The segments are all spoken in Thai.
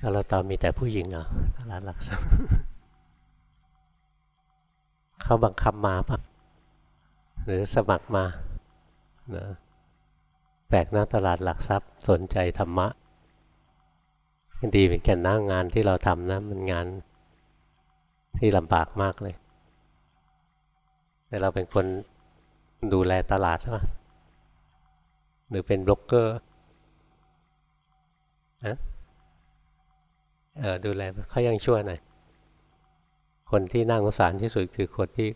ก็เราตอนมีแต่ผู้หญิงเหรอตลาดหลักทรัพย์เขาบังคับมาปะหรือสมัครมานะแปลกนะตลาดหลักทรัพย์สนใจธรรมะดีเป็นแก่นหน้างานที่เราทำนะ มันงานที่ลำบากมากเลย แต่เราเป็นคนดูแลตลาดหรือเปล่าหรือเป็นบล็อกเกอร์ เออดูแลเขายังชั่วหน่อยคนที่น่าสงสารที่สุดคือคนที่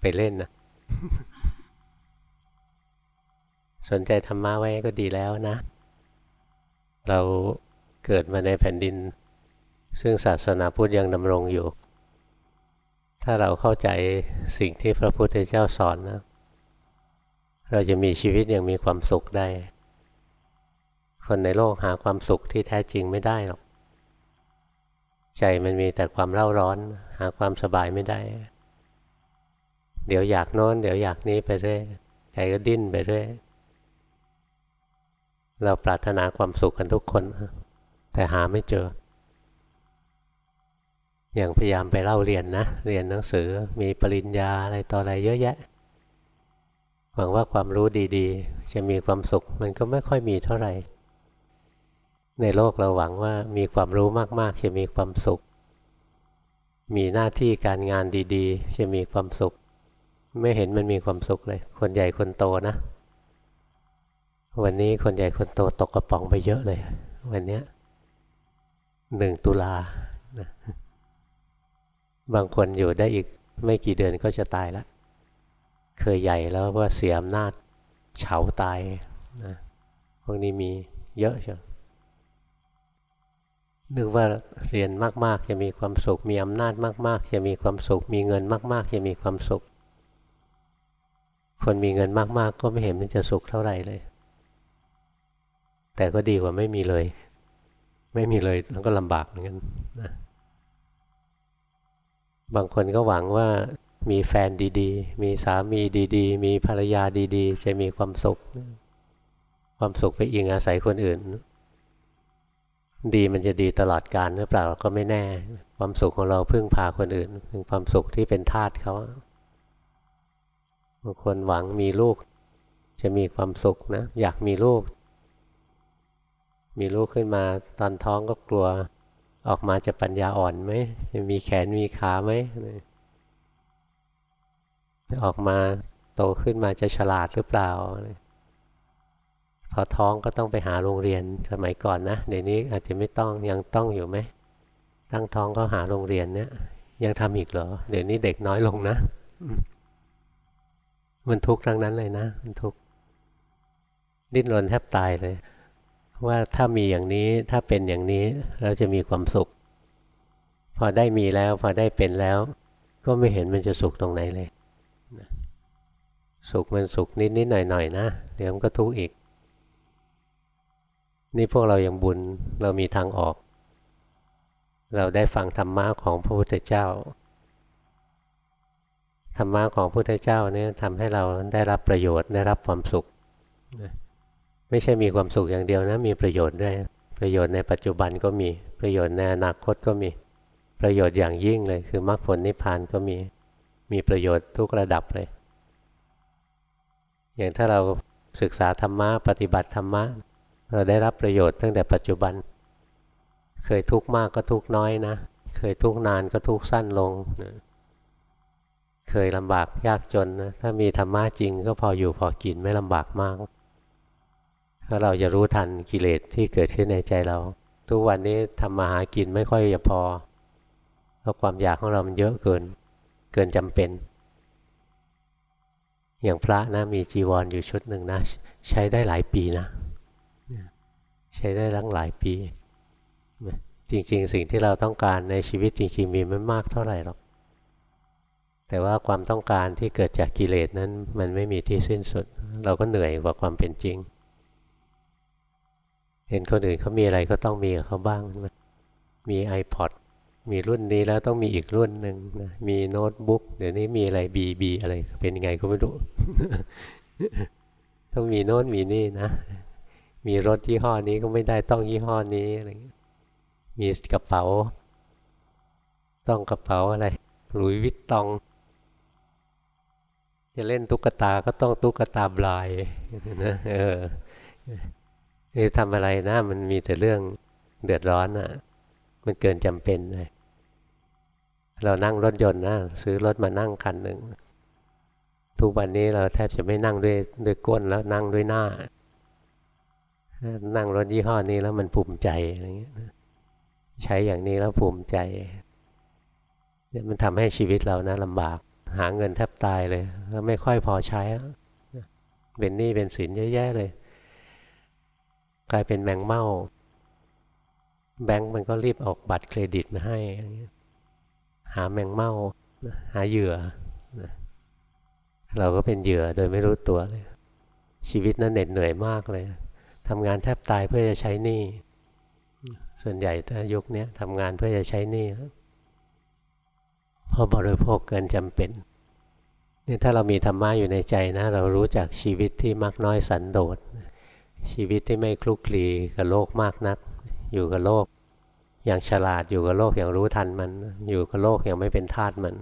ไปเล่นนะสนใจธรรมะไว้ก็ดีแล้วนะ เราเกิดมาในแผ่นดิน ซึ่งศาสนาพุทธยังดำรงอยู่ ถ้าเราเข้าใจสิ่งที่พระพุทธเจ้าสอนนะ เราจะมีชีวิตอย่างมีความสุขได้ คนในโลกหาความสุขที่แท้จริงไม่ได้หรอก ใจมันมีแต่ความเล่าร้อน หาความสบายไม่ได้ เดี๋ยวอยากโน้น เดี๋ยวอยากนี้ไปเรื่อยใจก็ดิ้นไปเรื่อยเราปรารถนาความสุขกันทุกคน แต่หาไม่เจอ อย่างพยายามไปเล่าเรียนนะ เรียนหนังสือมีปริญญาอะไรต่ออะไรเยอะแยะหวังว่าความรู้ดีๆ จะมีความสุขมันก็ไม่ค่อยมีเท่าไหร่ ในโลกเราหวังว่ามีความรู้มาก ๆ จะมีความสุข มีหน้าที่การงานดี ๆ จะมีความสุข ไม่เห็นมันมีความสุขเลย คนใหญ่คนโตนะ วันนี้คนใหญ่คนโตตกกระป๋องไปเยอะเลย วันนี้หนึ่งตุลาบางคนอยู่ได้อีกไม่กี่เดือนก็จะตายล้วเคยใหญ่แล้วว่าเสียอำนาจเฉาตายนะพวกนี้มีเยอะใช่ นึกว่าเรียนมากๆ จะมีความสุข มีอำนาจมาก ๆ จะมีความสุข มีเงินมาก ๆ จะมีความสุข คนมีเงินมาก ๆ ก็ไม่เห็นมันจะสุขเท่าไหร่เลย แต่ก็ดีกว่าไม่มีเลย ไม่มีเลยแล้วก็ลำบากเหมือนกันนะบางคนก็หวังว่ามีแฟนดีๆ มีสามีดี ๆ มีภรรยาดี ๆ จะมีความสุข ความสุขไปอิงอาศัยคนอื่น ดีมันจะดีตลอดกาลหรือเปล่าก็ไม่แน่ ความสุขของเราพึ่งพาคนอื่นเป็นความสุขที่เป็นทาสเขาบางคนหวังมีลูก จะมีความสุขนะ อยากมีลูก มีลูกขึ้นมาตอนท้องก็กลัว ออกมาจะปัญญาอ่อนไหมจะมีแขนมีขาไหมออกมาโตขึ้นมาจะฉลาดหรือเปล่า พอท้องก็ต้องไปหาโรงเรียนสมัยก่อนนะเดี๋ยวนี้อาจจะไม่ต้องยังต้องอยู่ไหมตั้งท้องก็หาโรงเรียนเนี่ยยังทำอีกเหรอ เดี๋ยวนี้เด็กน้อยลงนะมันทุกข์ทั้งนั้นเลยนะมันทุกข์ดิ้นรนแทบตายเลย ว่าถ้ามีอย่างนี้ถ้าเป็นอย่างนี้เราจะมีความสุข พอได้มีแล้ว พอได้เป็นแล้ว ก็ไม่เห็นมันจะสุขตรงไหนเลย สุขมันสุขนิดนิดหน่อยหน่อยนะเดี๋ยวมันก็ทุกข์อีก นี่พวกเรายังบุญเรามีทางออก เราได้ฟังธรรมะของพระพุทธเจ้าธรรมะของพระพุทธเจ้าเนี่ยทำให้เราได้รับประโยชน์ได้รับความสุข ไม่ใช่มีความสุขอย่างเดียวนะมีประโยชน์ด้วยประโยชน์ในปัจจุบันก็มีประโยชน์ในอนาคตก็มีประโยชน์อย่างยิ่งเลย คือมรรคผลนิพพานก็มีมีประโยชน์ทุกระดับเลย อย่างถ้าเราศึกษาธรรมะปฏิบัติธรรมะ เราได้รับประโยชน์ตั้งแต่ปัจจุบัน เคยทุกข์มากก็ทุกข์น้อยนะ เคยทุกข์นานก็ทุกข์สั้นลงนะเคยลำบากยากจนนะ ถ้ามีธรรมะจริงก็พออยู่พอกินไม่ลำบากมาก ถ้าเราจะรู้ทันกิเลสที่เกิดขึ้นในใจเรา ทุกวันนี้ทำมาหากินไม่ค่อยจะพอ เพราะความอยากของเรามันเยอะเกิน เกินจำเป็น อย่างพระนะมีจีวรออยู่ชุดหนึ่งนะ ใช้ได้หลายปีนะ ใช้ได้ลังหลายปี จริง ๆ สิ่งที่เราต้องการในชีวิตจริง ๆ มีไม่มากเท่าไหร่หรอก แต่ว่าความต้องการที่เกิดจากกิเลสนั้น มันไม่มีที่สิ้นสุด เราก็เหนื่อยกว่าความเป็นจริง เห็นคนอื่นเขามีอะไรก็ต้องมีกับเขาบ้าง มี iPod มีรุ่นนี้แล้วต้องมีอีกรุ่นหนึ่งนะมีโน้ตบุ๊กเดี๋ยวนี้มีอะไรบีบีอะไรเป็นยังไงก็ไม่รู้ ต้องมีโน้ตมีนี่นะ มีรถยี่ห้อนี้ก็ไม่ได้ต้องยี่ห้อนี้อะไรมีกระเป๋า ต้องกระเป๋าอะไรหลุยวิตตองจะเล่นตุ๊กตาก็ต้องตุ๊กตาบลายนะเออนี่ทำอะไรนะมันมีแต่เรื่องเดือดร้อนอะ่ะ มันเกินจำเป็นเลยเรานั่งรถยนต์นะซื้อรถมานั่งคันหนึ่งทุกวันนี้เราแทบจะไม่นั่งด้วยด้วยก้นแล้วนั่งด้วยหน้า นั่งรถยี่ห้อนี้แล้วมันภูมิใจอะไรเงี้ยใช้อย่างนี้แล้วภูมิใจเนี่ยมันทำให้ชีวิตเรานะลำบาก หาเงินแทบตายเลยแล้วไม่ค่อยพอใช้เป็นหนี้เป็นสินเยอะแยะเลย กลายเป็นแมงเม่า แบงก์มันก็รีบออกบัตรเครดิตมาให้หาแมงเม่าหาเหยื่อเราก็เป็นเหยื่อโดยไม่รู้ตัวเลย ชีวิตนั้นเหน็ดเหนื่อยมากเลย ทำงานแทบตายเพื่อจะใช้หนี้ ส่วนใหญ่ถ้ายุคนี้ทำงานเพื่อจะใช้หนี้เพราะบริโภคเกินจำเป็นนี่ถ้าเรามีธรรมะอยู่ในใจนะ เรารู้จักชีวิตที่มักน้อยสันโดษ ชีวิตที่ไม่คลุกคลีกับโลกมากนัก อยู่กับโลก อย่างฉลาดอยู่กับโลกอย่างรู้ทันมัน อยู่กับโลกอย่างไม่เป็นทาสมัน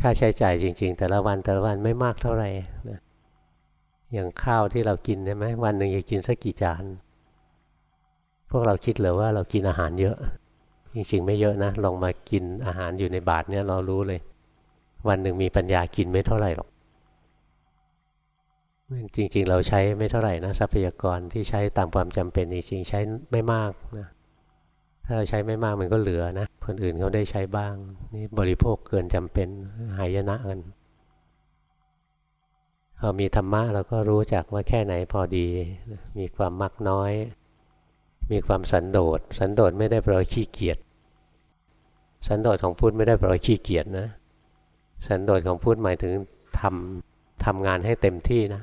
ค่าใช้จ่ายจริง ๆ แต่ละวันแต่ละวันไม่มากเท่าไหร่นะ อย่างข้าวที่เรากินใช่ไหมวันหนึ่งจะกินสักกี่จาน พวกเราคิดหรือว่าเรากินอาหารเยอะ จริงๆไม่เยอะนะ ลองมากินอาหารอยู่ในบาทเนี่ยเรารู้เลย วันหนึ่งมีปัญญากินไม่เท่าไหร่หรอกจริง ๆ เราใช้ไม่เท่าไหร่นะทรัพยากรที่ใช้ตามความจำเป็นจริงๆใช้ไม่มากนะถ้าเราใช้ไม่มากมันก็เหลือนะคนอื่นเขาได้ใช้บ้าง นี่บริโภคเกินจำเป็นหายนะกัน พอมีธรรมะเราก็รู้จักว่าแค่ไหนพอดี มีความมักน้อย มีความสันโดษ สันโดษไม่ได้แปลว่าขี้เกียจ สันโดษของพุทธไม่ได้แปลว่าขี้เกียจนะ สันโดษของพุทธหมายถึงทำทำงานให้เต็มที่นะ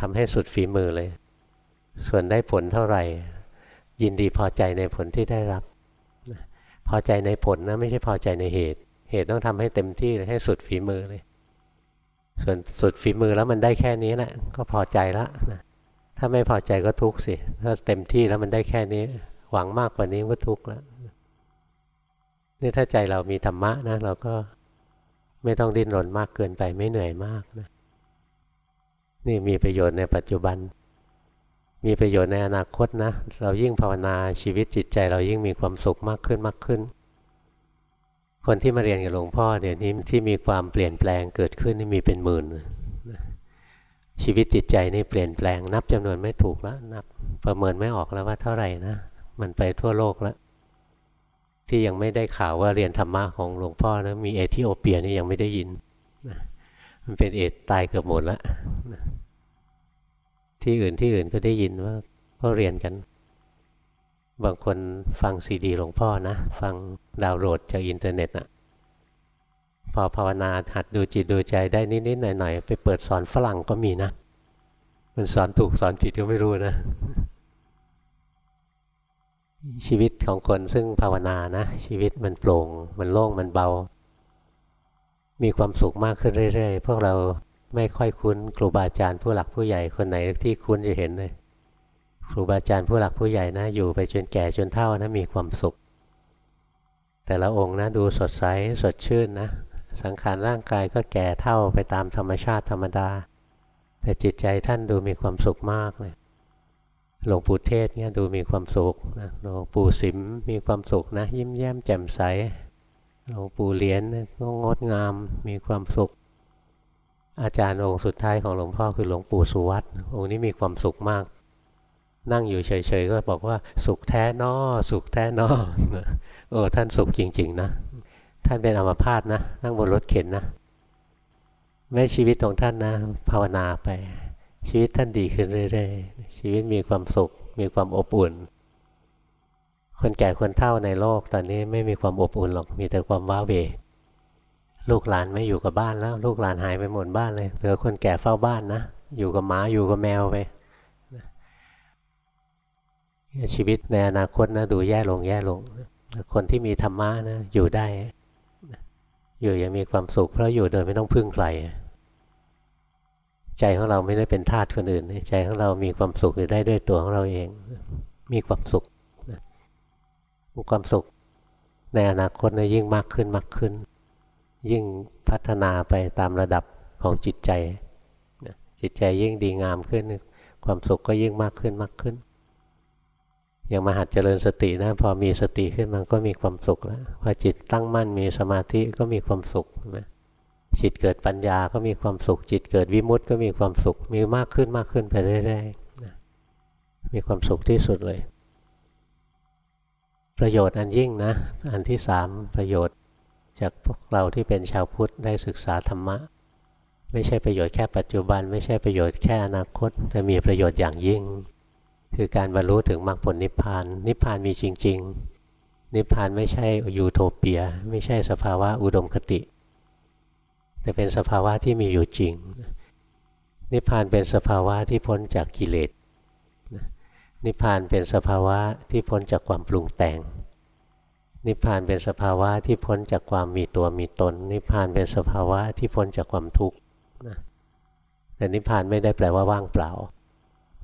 ทำให้สุดฝีมือเลย ส่วนได้ผลเท่าไหร่ ยินดีพอใจในผลที่ได้รับ พอใจในผลนะไม่ใช่พอใจในเหตุ เหตุต้องทำให้เต็มที่ให้สุดฝีมือเลย ส่วนสุดฝีมือแล้วมันได้แค่นี้แหละก็พอใจละนะถ้าไม่พอใจก็ทุกข์สิถ้าเต็มที่แล้วมันได้แค่นี้ หวังมากกว่านี้ก็ทุกข์แล้วนี่ถ้าใจเรามีธรรมะนะ เราก็ไม่ต้องดิ้นรนมากเกินไปไม่เหนื่อยมากนะนี่มีประโยชน์ในปัจจุบัน มีประโยชน์ในอนาคตนะ เรายิ่งภาวนาชีวิตจิตใจ เรายิ่งมีความสุขมากขึ้นมากขึ้น คนที่มาเรียนกับหลวงพ่อเดี๋ยวนี้ที่มีความเปลี่ยนแปลงเกิดขึ้นนี่มีเป็นหมื่นชีวิตจิตใจนี่เปลี่ยนแปลง นับจำนวนไม่ถูกแล้วนับประเมินไม่ออกแล้วว่าเท่าไหร่นะ มันไปทั่วโลกแล้ว ที่ยังไม่ได้ข่าวว่าเรียนธรรมะของหลวงพ่อนะมีเอธิโอเปียนี่ยังไม่ได้ยินมันเป็นเอดส์ตายเกือบหมดแล้วที่อื่นที่อื่นก็ได้ยินว่าก็เรียนกัน บางคนฟังซีดีหลวงพ่อนะ ฟังดาวน์โหลดจากอินเทอร์เน็ตอะพอภาวนาหัดดูจิตดูใจได้นิดๆหน่อยๆ ไปเปิดสอนฝรั่งก็มีนะ มันสอนถูกสอนผิดก็ไม่รู้นะ ชีวิตของคนซึ่งภาวนานะ ชีวิตมันโปร่ง มันโล่งมันเบา มีความสุขมากขึ้นเรื่อยๆ พวกเราไม่ค่อยคุ้นครูบาอาจารย์ผู้หลักผู้ใหญ่คนไหนที่คุ้นจะเห็นเลย ครูบาอาจารย์ผู้หลักผู้ใหญ่นะอยู่ไปจนแก่จนเฒ่านะมีความสุข แต่ละองค์นะดูสดใสสดชื่นนะ สังขารร่างกายก็แก่เท่าไปตามธรรมชาติธรรมดา แต่จิตใจท่านดูมีความสุขมากเลยหลวงปู่เทศเนี่ยดูมีความสุขนะหลวงปู่สิมมีความสุขนะ ยิ้มแย้มแจ่มใสหลวงปู่เหรียญก็งดงามมีความสุข อาจารย์องค์สุดท้ายของหลวงพ่อคือหลวงปู่สุวัตองค์นี้มีความสุขมาก นั่งอยู่เฉยๆก็บอกว่าสุขแท้นอสุขแท้นอโอ้ท่านสุขจริง ๆ นะ ท่านเป็นอัมพาตนะนั่งบนรถเข็นนะแม้ชีวิตของท่านนะ ภาวนาไป ชีวิตท่านดีขึ้นเรื่อยๆชีวิตมีความสุข มีความอบอุ่น คนแก่คนเฒ่าในโลกตอนนี้ไม่มีความอบอุ่นหรอกมีแต่ความว้าเวลูกหลานไม่อยู่กับบ้านแล้ว ลูกหลานหายไปหมดบ้านเลยเหลือคนแก่เฝ้าบ้านนะอยู่กับหมาอยู่กับแมวไป ชีวิตในอนาคตนะดูแย่ลงแย่ลง คนที่มีธรรมะนะอยู่ได้ อยู่ยังมีความสุข เพราะอยู่โดยไม่ต้องพึ่งใครใจของเราไม่ได้เป็นทาสคนอื่น ใจของเรามีความสุขอยู่ได้ด้วยตัวของเราเอง มีความสุขความสุข ในอนาคตนะยิ่งมากขึ้นมากขึ้น ยิ่งพัฒนาไปตามระดับของจิตใจจิตใจยิ่งดีงามขึ้น ความสุขก็ยิ่งมากขึ้นมากขึ้น อย่างมหัดเจริญสตินะพอมีสติขึ้นมันก็มีความสุขแล้วพอจิตตั้งมั่นมีสมาธิก็มีความสุขนะจิตเกิดปัญญาก็มีความสุข จิตเกิดวิมุตต์ก็มีความสุข มีมากขึ้นมากขึ้นไปเรื่อยๆมีความสุขที่สุดเลย ประโยชน์อันยิ่งนะ อันที่สามประโยชน์จากพวกเราที่เป็นชาวพุทธได้ศึกษาธรรมะ ไม่ใช่ประโยชน์แค่ปัจจุบัน ไม่ใช่ประโยชน์แค่อนาคต แต่มีประโยชน์อย่างยิ่ง คือการบรรลุถึงมรรคผลนิพพาน นิพพานมีจริง ๆ นิพพานไม่ใช่ยูโทเปีย ไม่ใช่สภาวะอุดมคติ แต่เป็นสภาวะที่มีอยู่จริง นิพพานเป็นสภาวะที่พ้นจากกิเลสนิพพานเป็นสภาวะที่พ้นจากความปรุงแต่ง นิพพานเป็นสภาวะที่พ้นจากความมีตัวมีตน นิพพานเป็นสภาวะที่พ้นจากความทุกข์แต่นิพพานไม่ได้แปลว่าว่างเปล่า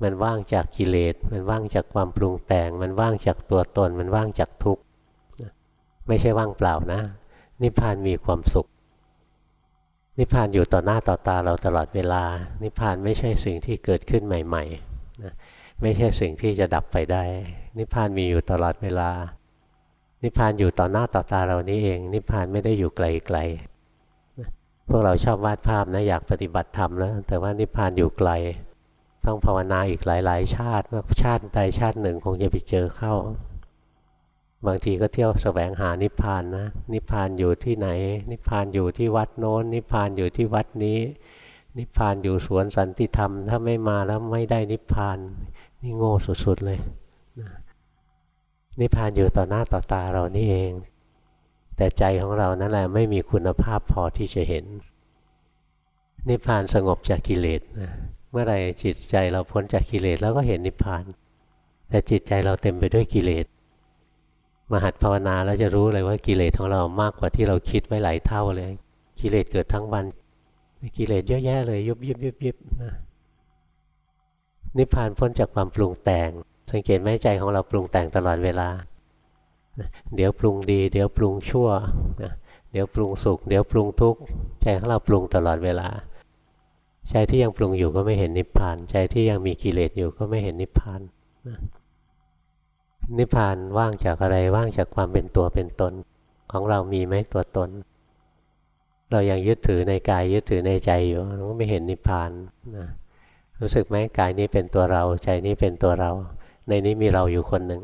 มันว่างจากกิเลส มันว่างจากความปรุงแต่ง มันว่างจากตัวตน มันว่างจากทุกข์ไม่ใช่ว่างเปล่านะ นิพพานมีความสุข นิพพานอยู่ต่อหน้าต่อตาเราตลอดเวลา นิพพานไม่ใช่สิ่งที่เกิดขึ้นใหม่ๆนะไม่ใช่สิ่งที่จะดับไปได้ นิพพานมีอยู่ตลอดเวลา นิพพานอยู่ต่อหน้าต่อตาเรานี้เอง นิพพานไม่ได้อยู่ไกลๆพวกเราชอบวาดภาพนะอยากปฏิบัติธรรมแล้วแต่ว่านิพพานอยู่ไกล ต้องภาวนาอีกหลาย ๆ ชาติชาติใดชาติหนึ่งคงจะไปเจอเข้า บางทีก็เที่ยวแสวงหานิพพานนะ นิพพานอยู่ที่ไหน นิพพานอยู่ที่วัดโน้น นิพพานอยู่ที่วัดนี้ นิพพานอยู่สวนสันติธรรม ถ้าไม่มาแล้วไม่ได้นิพพาน นี่โง่สุด ๆ เลยนะนิพพานอยู่ต่อหน้าต่อตาเรานี่เอง แต่ใจของเรานั่นแหละไม่มีคุณภาพพอที่จะเห็น นิพพานสงบจากกิเลสนะ เมื่อไรจิตใจเราพ้นจากกิเลสแล้วก็เห็นนิพพาน แต่จิตใจเราเต็มไปด้วยกิเลสมาหัดภาวนาแล้วจะรู้เลยว่ากิเลสของเรามากกว่าที่เราคิดไว้หลายเท่าเลย กิเลสเกิดทั้งวัน กิเลสเยอะแยะเลยยุบยิบยุบยิบนะนิพพานพ้นจากความปรุงแต่ง สังเกตไหมใจของเราปรุงแต่งตลอดเวลา เดี๋ยวปรุงดี เดี๋ยวปรุงชั่ว เดี๋ยวปรุงสุข เดี๋ยวปรุงทุกข์ ใจของเราปรุงตลอดเวลา ใจที่ยังปรุงอยู่ก็ไม่เห็นนิพพาน ใจที่ยังมีกิเลสอยู่ก็ไม่เห็นนิพพานนะนิพพานว่างจากอะไรว่างจากความเป็นตัวเป็นตน ของเรามีไหมตัวตน เรายังยึดถือในกายยึดถือในใจอยู่เราไม่เห็นนิพพานนะรู้สึกไหมกายนี้เป็นตัวเรา ใจนี้เป็นตัวเรา ในนี้มีเราอยู่คนหนึ่ง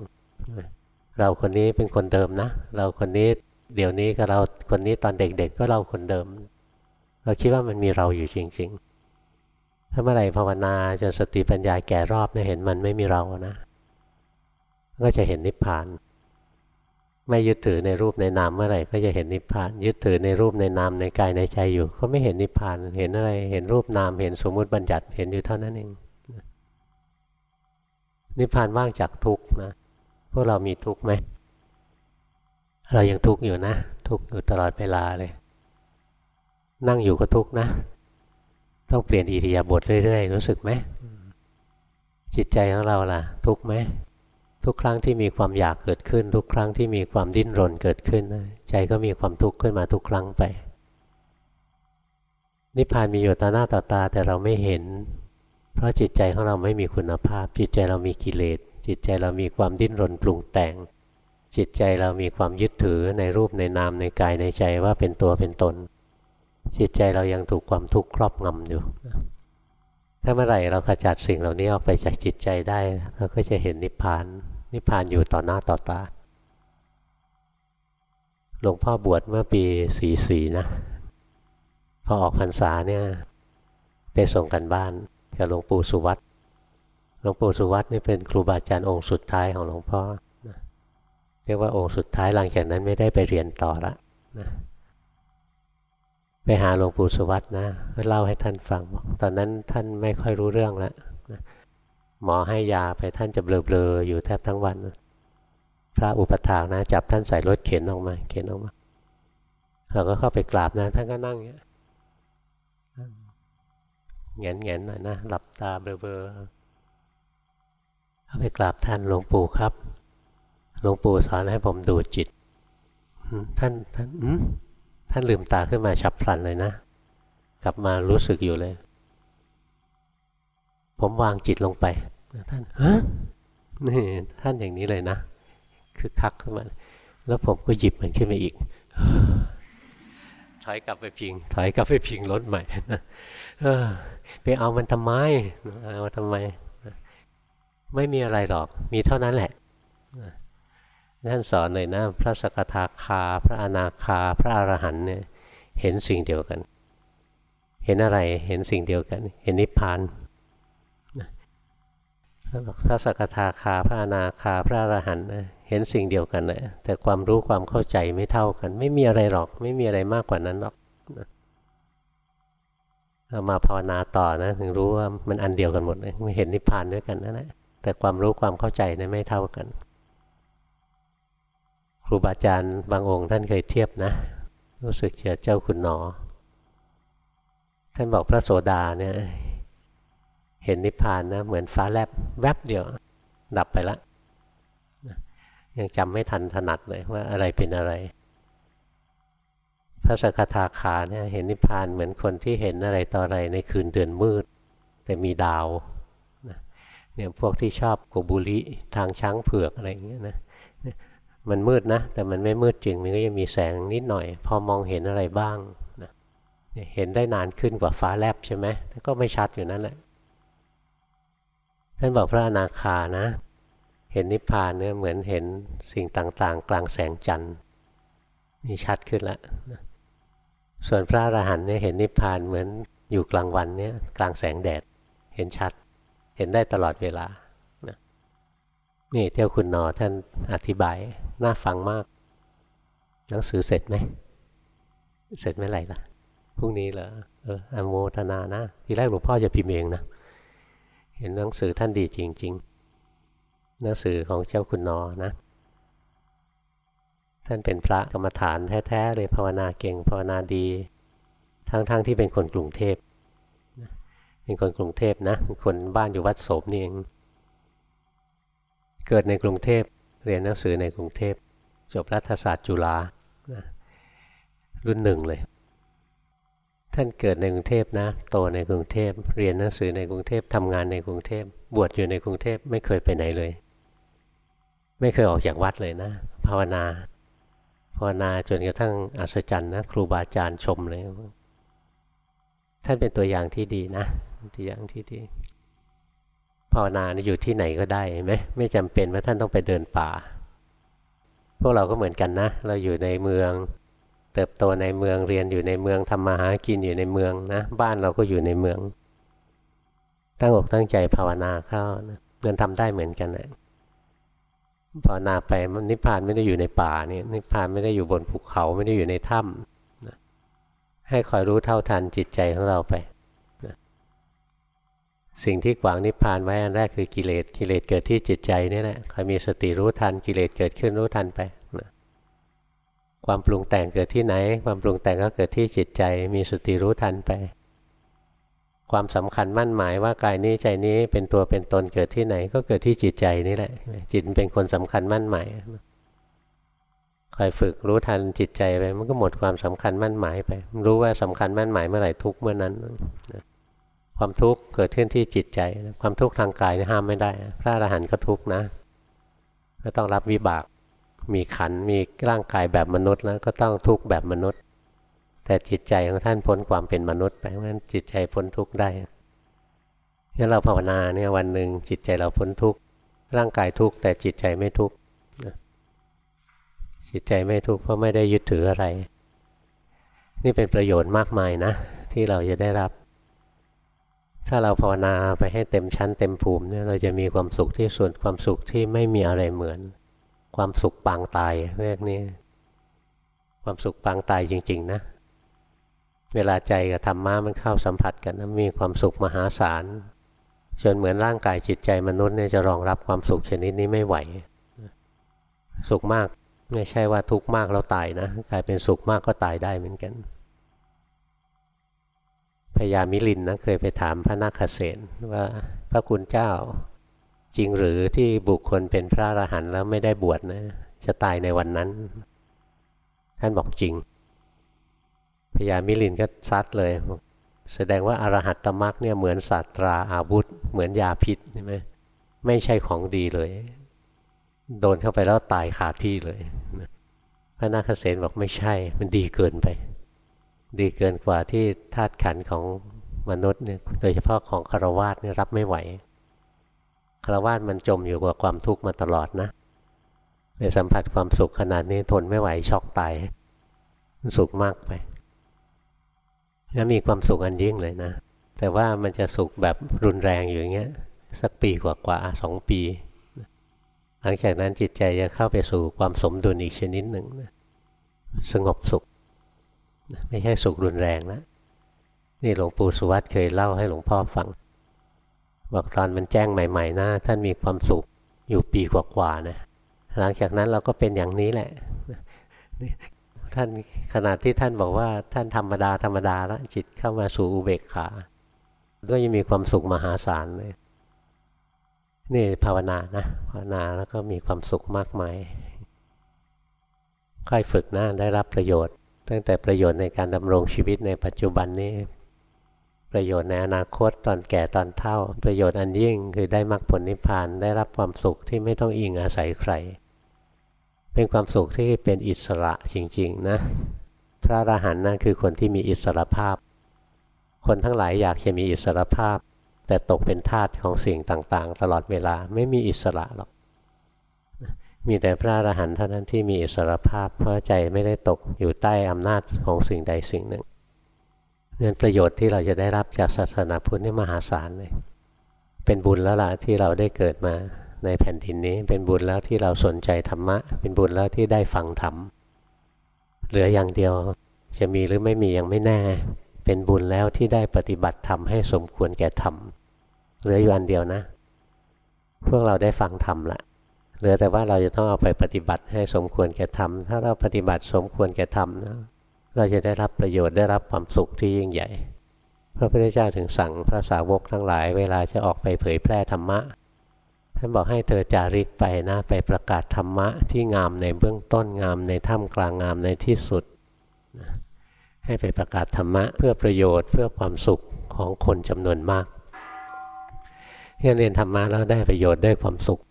เราคนนี้เป็นคนเดิมนะ เราคนนี้เดี๋ยวนี้ก็เราคนนี้ตอนเด็กๆก็เราคนเดิม เราคิดว่ามันมีเราอยู่จริง ๆ ถ้าเมื่อไหร่ภาวนาจนสติปัญญาแก่รอบเนี่ยเห็นมันไม่มีเรานะก็จะเห็นนิพพาน ไม่ยึดถือในรูปในนามเมื่อไหร่ก็จะเห็นนิพพาน ยึดถือในรูปในนามในกายในใจอยู่ ก็ไม่เห็นนิพพาน เห็นอะไร เห็นรูปนาม เห็นสมมุติบัญญัติเห็นอยู่เท่านั้นเอง นิพพานว่างจากทุกข์นะ พวกเรามีทุกข์ไหม เรายังทุกข์อยู่นะ ทุกข์อยู่ตลอดเวลาเลย นั่งอยู่ก็ทุกข์นะ ต้องเปลี่ยนอิริยาบถเรื่อยๆ รู้สึกไหม จิตใจของเราล่ะ ทุกไหม ทุกครั้งที่มีความอยากเกิดขึ้น ทุกครั้งที่มีความดิ้นรนเกิดขึ้น ใจก็มีความทุกข์ขึ้นมาทุกครั้งไป นิพพานมีอยู่ต่อหน้าต่อตาแต่เราไม่เห็น เพราะจิตใจของเราไม่มีคุณภาพ จิตใจเรามีกิเลส จิตใจเรามีความดิ้นรนปรุงแต่ง จิตใจเรามีความยึดถือในรูปในนามในกายในใจว่าเป็นตัวเป็นตน จิตใจเรายังถูกความทุกข์ครอบงำอยู่ ถ้าเมื่อไหร่เราขจัดสิ่งเหล่านี้ออกไปจากจิตใจได้ เราก็จะเห็นนิพพาน นิพพานอยู่ต่อหน้าต่อตา หลวงพ่อบวชเมื่อปีสี่สี่นะ พอออกพรรษาเนี่ยไปส่งกันบ้านกับหลวงปู่สุวัตหลวงปู่สุวัตนี่เป็นครูบาอาจารย์องค์สุดท้ายของหลวงพ่อเรียกว่าองค์สุดท้ายหลังจากนั้นไม่ได้ไปเรียนต่อละนะ ไปหาหลวงปู่สุวัตนะเล่าให้ท่านฟังบอกตอนนั้นท่านไม่ค่อยรู้เรื่องแล้วหมอให้ยาไปท่านจะเบลอๆอยู่แทบทั้งวัน พระอุปถากนะ จับท่านใส่รถเข็นออกมา เข็นออกมาเราก็เข้าไปกราบนะท่านก็นั่งเงี้ยเงนเงนหน่อยนะหลับตาเบลอๆเข้าไปกราบท่านหลวงปู่ครับหลวงปู่สอนให้ผมดูจิต ท่านท่านอืม ท่านลืมตาขึ้นมาฉับพลันเลยนะ กลับมารู้สึกอยู่เลย ผมวางจิตลงไป ท่านฮะนี่ท่านอย่างนี้เลยนะคือคักขึ้นมา แล้วผมก็หยิบมันขึ้นมาอีกถอยกลับไปพิง ถอยกลับไปพิงรถใหม่ไปเอามันทำไมเอาทำไม ไม่มีอะไรหรอก มีเท่านั้นแหละ ท่านสอนเลยนะพระสกทาคา พระอนาคา พระอรหันต์เนี่ยเห็นสิ่งเดียวกัน เห็นอะไรเห็นสิ่งเดียวกัน เห็นนิพพานพระสกทาคา พระอนาคา พระอรหันต์เห็นสิ่งเดียวกันเลยแต่ความรู้ความเข้าใจไม่เท่ากัน ไม่มีอะไรหรอก ไม่มีอะไรมากกว่านั้นหรอกเรามาภาวนาต่อนะถึงรู้ว่ามันอันเดียวกันหมดเลยเห็นนิพพานด้วยกันนั่นแหละแต่ความรู้ความเข้าใจเนี่ยไม่เท่ากัน รูบาอาจารย์บางองค์ท่านเคยเทียบนะ รู้สึกเจอเจ้าคุณหนอ ท่านบอกพระโสดาเนี่ยเห็นนิพพานนะเหมือนฟ้าแลบแวบเดียว ดับไปละยังจำไม่ทันถนัดเลยว่าอะไรเป็นอะไร พระสกทาคาเนี่ยเห็นนิพพานเหมือนคนที่เห็นอะไรต่ออะไรในคืนเดือนมืด แต่มีดาวเนี่ยพวกที่ชอบกบุริทางช้างเผือกอะไรอย่างเงี้ยนะ มันมืดนะ แต่มันไม่มืดจริง มันก็ยังมีแสงนิดหน่อย พอมองเห็นอะไรบ้างนะเห็นได้นานขึ้นกว่าฟ้าแลบใช่ไหมก็ไม่ชัดอยู่นั่นแหละ ท่านบอกพระอนาคานะ เห็นนิพพานเนี่ยเหมือนเห็นสิ่งต่างๆ กลางแสงจันทร์นี่ชัดขึ้นแล้วส่วนพระอรหันต์เนี่ยเห็นนิพพานเหมือนอยู่กลางวันเนี่ยกลางแสงแดด เห็นชัด เห็นได้ตลอดเวลานะนี่เที่ยวคุณนอท่านอธิบาย น่าฟังมาก หนังสือเสร็จไหม เสร็จเมื่อไหร่ล่ะพรุ่งนี้เหรอเอออโมทนานะ ทีแรกหลวงพ่อจะพิมพ์เองนะ เห็นหนังสือท่านดีจริง ๆ หนังสือของเจ้าคุณนอนะ ท่านเป็นพระกรรมฐานแท้ๆเลยภาวนาเก่งภาวนาดี ทั้งๆทที่เป็นคนกรุงเทพเป็นคนกรุงเทพนะเป็นคนบ้านอยู่วัดโสมนี่เอง เกิดในกรุงเทพ เรียนหนังสือในกรุงเทพ จบรัฐศาสตร์จุฬารุ่นหนึ่งเลย ท่านเกิดในกรุงเทพนะ โตในกรุงเทพ เรียนหนังสือในกรุงเทพทำงานในกรุงเทพ บวชอยู่ในกรุงเทพไม่เคยไปไหนเลย ไม่เคยออกจากวัดเลยนะ ภาวนา ภาวนาจนกระทั่งอัศจรรย์นะครูบาอาจารย์ชมเลย ท่านเป็นตัวอย่างที่ดีนะ ตัวอย่างที่ดี ภาวนาอยู่ที่ไหนก็ได้ไหมไม่จำเป็นว่าท่านต้องไปเดินป่า พวกเราก็เหมือนกันนะ เราอยู่ในเมือง เติบโตในเมืองเรียนอยู่ในเมืองทำมาหากินอยู่ในเมืองนะ บ้านเราก็อยู่ในเมือง ตั้งอกตั้งใจภาวนาเข้านะเงินทำได้เหมือนกันนะภาวนาไปนนิพพานไม่ได้อยู่ในป่านี่นิพพานไม่ได้อยู่บนภูเขาไม่ได้อยู่ในถ้ำนะให้คอยรู้เท่าทันจิตใจของเราไป สิ่งที่ขวางนิพพานไว้อันแรกคือกิเลสกิเลสเกิดที่จิตใจนี่แหละใครมีสติรู้ทันกิเลสเกิดขึ้นรู้ทันไปนะความปรุงแต่งเกิดที่ไหน ความปรุงแต่งก็เกิดที่จิตใจ มีสติรู้ทันไป ความสำคัญมั่นหมายว่ากายนี้ใจนี้เป็นตัวเป็นตนเกิดที่ไหน ก็เกิดที่จิตใจนี่แหละ จิตเป็นคนสำคัญมั่นหมายคอยฝึกรู้ทันจิตใจไปมันก็หมดความสำคัญมั่นหมายไป รู้ว่าสำคัญมั่นหมายเมื่อไหร่ทุกเมื่อนั้นนะ ความทุกข์เกิดขึ้นที่จิตใจ ความทุกข์ทางกายห้ามไม่ได้ พระอรหันต์ก็ทุกข์นะ ก็ต้องรับวิบาก มีขัน มีร่างกายแบบมนุษย์แล้วก็ต้องทุกข์แบบมนุษย์ แต่จิตใจของท่านพ้นความเป็นมนุษย์ไปเพราะฉะนั้นจิตใจพ้นทุกข์ได้งั้นเราภาวนาเนี่ยวันหนึ่งจิตใจเราพ้นทุกข์ร่างกายทุกข์แต่จิตใจไม่ทุกข์จิตใจไม่ทุกข์เพราะไม่ได้ยึดถืออะไร นี่เป็นประโยชน์มากมายนะ ที่เราจะได้รับ ถ้าเราภาวนาไปให้เต็มชั้นเต็มภูมิเนี่ยเราจะมีความสุขที่ส่วนความสุขที่ไม่มีอะไรเหมือน ความสุขปางตายเรียกนี้ ความสุขปางตายจริง ๆ นะ เวลาใจกับธรรมะมันเข้าสัมผัสกันนะมีความสุขมหาศาลจนเหมือนร่างกายจิตใจมนุษย์เนี่ยจะรองรับความสุขชนิดนี้ไม่ไหว สุขมากไม่ใช่ว่าทุกข์มากเราตายนะกลายเป็นสุขมากก็ตายได้เหมือนกัน พญามิลินนะเคยไปถามพระนาคเษนว่าพระคุณเจ้าจริงหรือที่บุคคลเป็นพระอรหันต์แล้วไม่ได้บวชนะ จะตายในวันนั้น ท่านบอกจริงพญามิลินก็ซัดเลย แสดงว่าอารหัตตมรักเนี่ยเหมือนศาสตราอาวุธ เหมือนยาพิษใช่ไหมไม่ใช่ของดีเลย โดนเข้าไปแล้วตายขาที่เลย พระนาคเษนบอกไม่ใช่ มันดีเกินไป ดีเกินกว่าที่ธาตุขันของมนุษย์เนี่ยโดยเฉพาะของคารวาสเนี่ยรับไม่ไหวคารวาสมันจมอยู่กับความทุกข์มาตลอดนะไปสัมผัสความสุขขนาดนี้ทนไม่ไหวช็อกตายมันสุขมากไปแล้วมีความสุขอันยิ่งเลยนะ แต่ว่ามันจะสุขแบบรุนแรงอยู่อย่างเงี้ยสักปีกว่าๆสองปี หลังจากนั้นจิตใจจะเข้าไปสู่ความสมดุลอีกชนิดหนึ่งสงบสุข ไม่ใช่สุขรุนแรงนะนี่หลวงปู่สุวัตเคยเล่าให้หลวงพ่อฟัง บอกตอนมันแจ้งใหม่ ๆนะท่านมีความสุขอยู่ปีกว่าๆนะหลังจากนั้นเราก็เป็นอย่างนี้แหละท่านขนาดที่ท่านบอกว่าท่านธรรมดาธรรมดาแล้วจิตเข้ามาสู่อุเบกขา ก็ยังมีความสุขมหาศาลเลยนี่ภาวนานะภาวนาแล้วก็มีความสุขมากมายค่อยฝึกนะได้รับประโยชน์ ตั้งแต่ประโยชน์ในการดำรงชีวิตในปัจจุบันนี้ ประโยชน์ในอนาคตตอนแก่ตอนเฒ่า ประโยชน์อันยิ่งคือได้มรรคผลนิพพานได้รับความสุขที่ไม่ต้องอิงอาศัยใคร เป็นความสุขที่เป็นอิสระจริงๆนะพระอรหันต์นั่นคือคนที่มีอิสระภาพ คนทั้งหลายอยากจะมีอิสระภาพ แต่ตกเป็นทาสของสิ่งต่างๆ ตลอดเวลาไม่มีอิสระหรอก มีแต่พระอรหันต์เท่านั้นที่มีอิสรภาพ เพราะใจไม่ได้ตกอยู่ใต้อำนาจของสิ่งใดสิ่งหนึ่งเงินประโยชน์ที่เราจะได้รับจากศาสนาพุทธนี่มหาศาลเลย เป็นบุญแล้วล่ะที่เราได้เกิดมาในแผ่นดินนี้ เป็นบุญแล้วที่เราสนใจธรรมะ เป็นบุญแล้วที่ได้ฟังธรรม เหลืออย่างเดียวจะมีหรือไม่มียังไม่แน่ เป็นบุญแล้วที่ได้ปฏิบัติธรรมให้สมควรแก่ธรรม เหลืออยู่อันเดียวนะ พวกเราได้ฟังธรรมละ เหลือแต่ว่าเราจะต้องเอาไปปฏิบัติให้สมควรแก่ธรรม ถ้าเราปฏิบัติสมควรแก่ธรรมนะเราจะได้รับประโยชน์ได้รับความสุขที่ยิ่งใหญ่ พระพุทธเจ้าถึงสั่งพระสาวกทั้งหลาย เวลาจะออกไปเผยแพร่ธรรมะ ท่านบอกให้เธอจาริกไปนะไปประกาศธรรมะที่งามในเบื้องต้นงามในถ้ำกลางงามในที่สุด ให้ไปประกาศธรรมะเพื่อประโยชน์เพื่อความสุขของคนจำนวนมากเรียนธรรมะแล้วได้ประโยชน์ได้ความสุข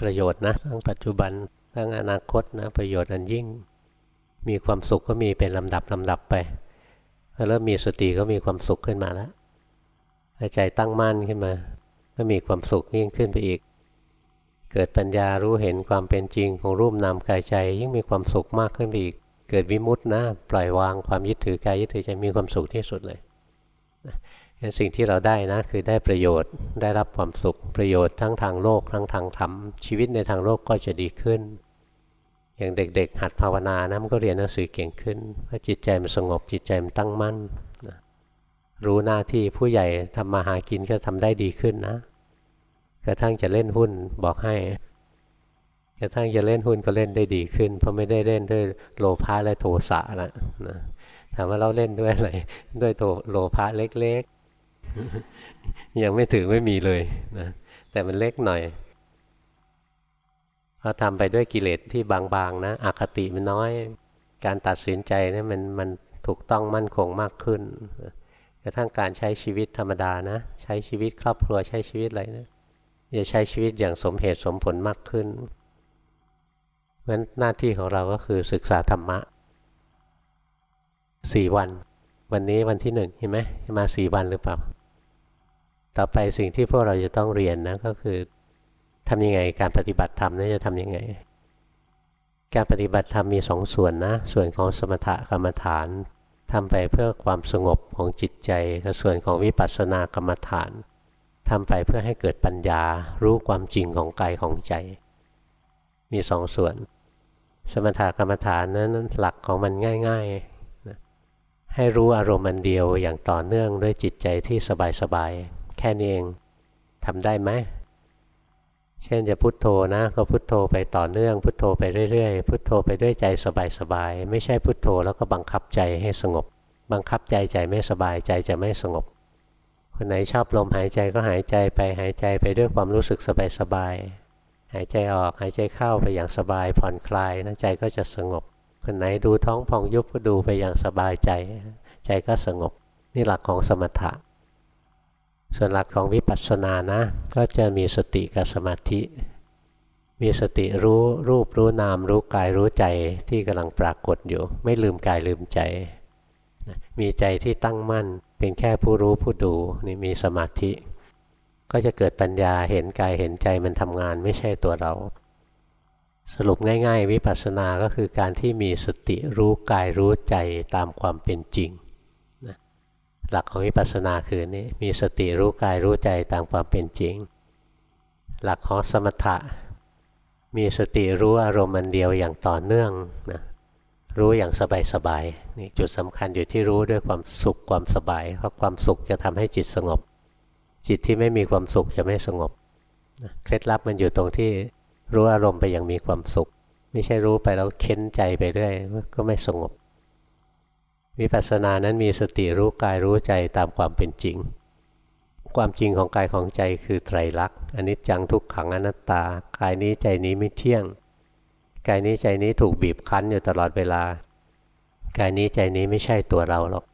ประโยชน์นะทั้งปัจจุบันทั้งอนาคตนะประโยชน์อันยิ่ง มีความสุขก็มีเป็นลำดับลำดับไปพอเริ่มมีสติก็มีความสุขขึ้นมาแล้วใจตั้งมั่นขึ้นมาก็มีความสุขยิ่งขึ้นไปอีก เกิดปัญญารู้เห็นความเป็นจริงของรูปนามกายใจ ยิ่งมีความสุขมากขึ้นไปอีก เกิดวิมุตต์นะปล่อยวางความยึดถือกายยึดถือใจมีความสุขที่สุดเลย งั้นสิ่งที่เราได้นะคือได้ประโยชน์ได้รับความสุขประโยชน์ทั้งทางโลกทั้งทางธรรมชีวิตในทางโลกก็จะดีขึ้น อย่างเด็กๆ หัดภาวนานะมันก็เรียนหนังสือเก่งขึ้นเพราะจิตใจมันสงบจิตใจมันตั้งมั่นนะรู้หน้าที่ผู้ใหญ่ทำมาหากินก็ทำได้ดีขึ้นนะกระทั่งจะเล่นหุ้นบอกให้กระทั่งจะเล่นหุ้นก็เล่นได้ดีขึ้น เพราะไม่ได้เล่นด้วยโลภะและโทสะแล้วนะถามว่าเราเล่นด้วยอะไรด้วยโทโลภะเล็กๆ ยังไม่ถึงไม่มีเลยนะแต่มันเล็กหน่อยเราทำไปด้วยกิเลสที่บางๆนะอคติมันน้อย การตัดสินใจนี่มันมันถูกต้องมั่นคงมากขึ้นกระทั่งการใช้ชีวิตธรรมดานะ ใช้ชีวิตครอบครัวใช้ชีวิตอะไรนะจะใช้ชีวิตอย่างสมเหตุสมผลมากขึ้นเพราะนั้นหน้าที่ของเราก็คือศึกษาธรรมะสี่วัน วันนี้วันที่หนึ่งเห็นไหมมาสี่วันหรือเปล่า ต่อไปสิ่งที่พวกเราจะต้องเรียนนะก็คือทำยังไงการปฏิบัติธรรมนี่จะทำยังไง การปฏิบัติธรรมมีสองส่วนนะ ส่วนของสมถกรรมฐานทำไปเพื่อความสงบของจิตใจกับส่วนของวิปัสสนากรรมฐานทำไปเพื่อให้เกิดปัญญารู้ความจริงของกายของใจ มีสองส่วน สมถกรรมฐานนั้นหลักของมันง่ายๆให้รู้อารมณ์อันเดียวอย่างต่อเนื่องด้วยจิตใจที่สบายๆ แค่นี้เองทำได้ไหมเช่นจะพุโทโธนะก็พุโทโธไปต่อเนื่อง พุโทโธไปเรื่อยๆ พุโทโธไปด้วยใจสบายๆ ไม่ใช่พุโทโธแล้วก็บังคับใจให้สงบ บังคับใจใจไม่สบายใจจะไม่สงบ คนไหนชอบลมหายใจก็หายใจไปหายใจไปด้วยความรู้สึกสบายๆ หายใจออกหายใจเข้าไปอย่างสบายผ่อนคลายนะใจก็จะสงบ คนไหนดูท้องพองยุบก็ดูไปอย่างสบายใจ ใจก็สงบ นี่หลักของสมถะ ส่วนหลักของวิปัสสนานะ ก็จะมีสติกับสมาธิ มีสติรู้รูปรู้นาม รู้กายรู้ใจที่กำลังปรากฏอยู่ ไม่ลืมกายลืมใจ มีใจที่ตั้งมั่นเป็นแค่ผู้รู้ผู้ดูนี่มีสมาธิ ก็จะเกิดปัญญาเห็นกายเห็นใจมันทำงานไม่ใช่ตัวเรา สรุปง่าย ๆ วิปัสสนาก็คือการที่มีสติรู้กายรู้ใจตามความเป็นจริง หลักของวิปัสสนาคือนี้มีสติรู้กายรู้ใจตามความเป็นจริง หลักของสมถะ มีสติรู้อารมณ์มันเดียวอย่างต่อเนื่องนะรู้อย่างสบายๆนี่จุดสำคัญอยู่ที่รู้ด้วยความสุขความสบาย เพราะความสุขจะทำให้จิตสงบ จิตที่ไม่มีความสุขจะไม่สงบเคล็ดลับมันอยู่ตรงที่รู้อารมณ์ไปอย่างมีความสุข ไม่ใช่รู้ไปแล้วเค้นใจไปเรื่อยก็ไม่สงบ วิปัสสนานั้นมีสติรู้กายรู้ใจตามความเป็นจริง ความจริงของกายของใจคือไตรลักษณ์อนิจจังทุกขังอนัตตา กายนี้ใจนี้ไม่เที่ยง กายนี้ใจนี้ถูกบีบคั้นอยู่ตลอดเวลา กายนี้ใจนี้ไม่ใช่ตัวเราหรอก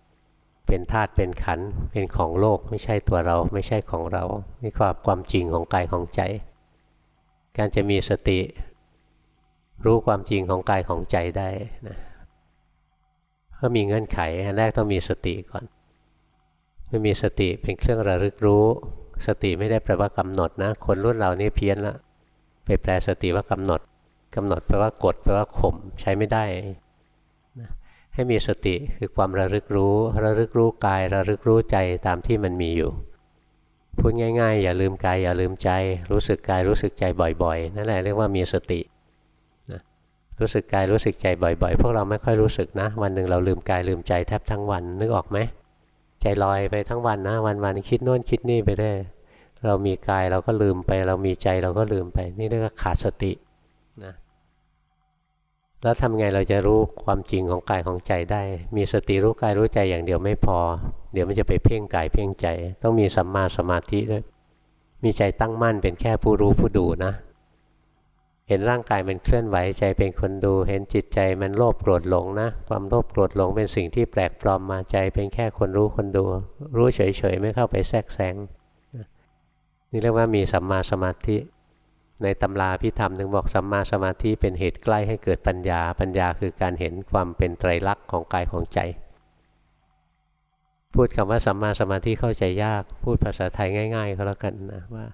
เป็นธาตุเป็นขัน เป็นของโลกไม่ใช่ตัวเราไม่ใช่ของเรา นี่ความความจริงของกายของใจ การจะมีสติ รู้ความจริงของกายของใจได้นะ ก็มีเงื่อนไขอันแรกต้องมีสติก่อนไม่มีสติเป็นเครื่องระลึกรู้ สติไม่ได้แปลว่ากำหนดนะ คนรุ่นเรานี่เพี้ยนละไปแปลสติว่ากำหนดกำหนดแปลว่ากดแปลว่าข่มใช้ไม่ได้นะให้มีสติคือความระลึกรู้ ระลึกรู้กาย ระลึกรู้ใจตามที่มันมีอยู่พูดง่าย ๆ อย่าลืมกายอย่าลืมใจ รู้สึกกายรู้สึกใจบ่อยๆ นั่นแหละเรียกว่ามีสติ รู้สึกกายรู้สึกใจบ่อยๆ พวกเราไม่ค่อยรู้สึกนะ วันหนึ่งเราลืมกายลืมใจแทบทั้งวันนึกออกไหมใจลอยไปทั้งวันนะวันๆคิดโน่นคิดนี่ไปได้ เรามีกายเราก็ลืมไป เรามีใจเราก็ลืมไป นี่เรียกว่าขาดสตินะแล้วทำไงเราจะรู้ความจริงของกายของใจได้ มีสติรู้กายรู้ใจอย่างเดียวไม่พอ เดี๋ยวมันจะไปเพ่งกายเพ่งใจ ต้องมีสัมมาสมาธิด้วยมีใจตั้งมั่นเป็นแค่ผู้รู้ผู้ดูนะ เห็นร่างกายมันเคลื่อนไหวใจเป็นคนดู เห็นจิตใจมันโลภโกรธหลงนะ ความโลภโกรธหลงเป็นสิ่งที่แปลกปลอมมาใจเป็นแค่คนรู้คนดู รู้เฉยๆไม่เข้าไปแทรกแซงนี่เรียกว่ามีสัมมาสมาธิ ในตำราพิธรรมถึงบอกสัมมาสมาธิเป็นเหตุใกล้ให้เกิดปัญญา ปัญญาคือการเห็นความเป็นไตรลักษณ์ของกายของใจ พูดคำว่าสัมมาสมาธิเข้าใจยาก พูดภาษาไทยง่าย ๆ ก็แล้วกันนะว่า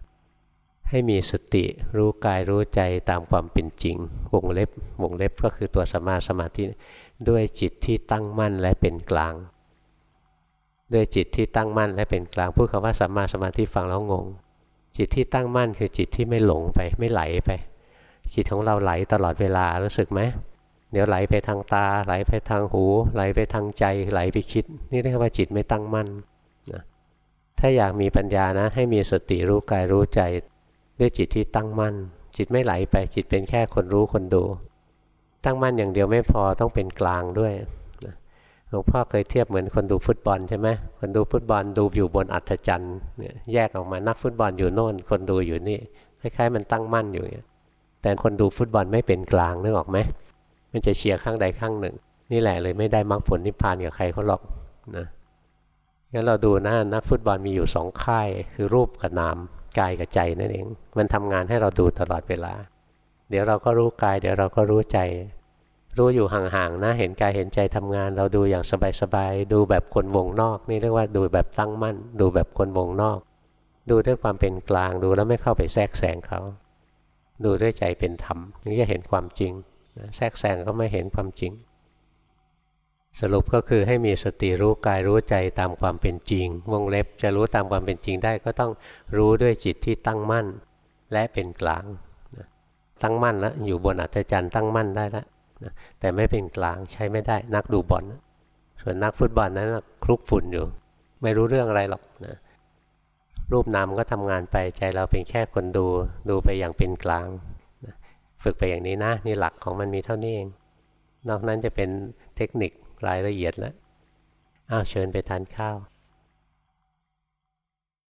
ให้มีสติรู้กายรู้ใจตามความเป็นจริง วงเล็บ วงเล็บก็คือตัวสมาสมาธิ ด้วยจิตที่ตั้งมั่นและเป็นกลาง ด้วยจิตที่ตั้งมั่นและเป็นกลางพูดคำว่าสัมมาสมาธิฟังแล้วงง จิตที่ตั้งมั่นคือจิตที่ไม่หลงไปไม่ไหลไป จิตของเราไหลตลอดเวลารู้สึกไหมเดี๋ยวไหลไปทางตา ไหลไปทางหู ไหลไปทางใจไหลไปคิด นี่เรียกว่าจิตไม่ตั้งมั่นนะถ้าอยากมีปัญญานะ ให้มีสติรู้กายรู้ใจ ด้วยจิตที่ตั้งมั่น จิตไม่ไหลไปจิตเป็นแค่คนรู้คนดู ตั้งมั่นอย่างเดียวไม่พอต้องเป็นกลางด้วยหลวงพ่อเคยเทียบเหมือนคนดูฟุตบอลใช่ไหมคนดูฟุตบอลดูอยู่บนอัฐจันทร์แยกออกมานักฟุตบอลอยู่โน่น คนดูอยู่นี่คล้ายๆมันตั้งมั่นอยู่แต่คนดูฟุตบอลไม่เป็นกลางนึกออกไหมมันจะเชียร์ข้างใดข้างหนึ่ง นี่แหละเลยไม่ได้มรรคผลนิพพานกับใครเขาหรอกนะงั้นเราดูนะนักฟุตบอลมีอยู่สองค่ายคือรูปกับนาม กายกับใจนั่นเอง มันทำงานให้เราดูตลอดเวลา เดี๋ยวเราก็รู้กาย เดี๋ยวเราก็รู้ใจ รู้อยู่ห่างๆนะเห็นกายเห็นใจทำงาน เราดูอย่างสบายๆดูแบบคนวงนอก นี่เรียกว่าดูแบบตั้งมั่น ดูแบบคนวงนอก ดูด้วยความเป็นกลางดูแล้วไม่เข้าไปแทรกแซงเขาดูด้วยใจเป็นธรรมนี่จะเห็นความจริงแทรกแซงก็ไม่เห็นความจริง สรุปก็คือให้มีสติรู้กายรู้ใจตามความเป็นจริง วงเล็บจะรู้ตามความเป็นจริงได้ก็ต้องรู้ด้วยจิตที่ตั้งมั่น และเป็นกลาง ตั้งมั่นแล้วอยู่บนอัตจันตั้งมั่นได้แล้วแต่ไม่เป็นกลางใช้ไม่ได้นักดูบอลส่วนนักฟุตบอลนั้นคลุกฝุ่นอยู่ ไม่รู้เรื่องอะไรหรอกนะรูปนามก็ทำงานไปใจเราเป็นแค่คนดู ดูไปอย่างเป็นกลางฝึกไปอย่างนี้นะนี่หลักของมันมีเท่านี้เอง นอกนั้นจะเป็นเทคนิค รายละเอียดแล้วอ้าวเชิญไปทานข้าว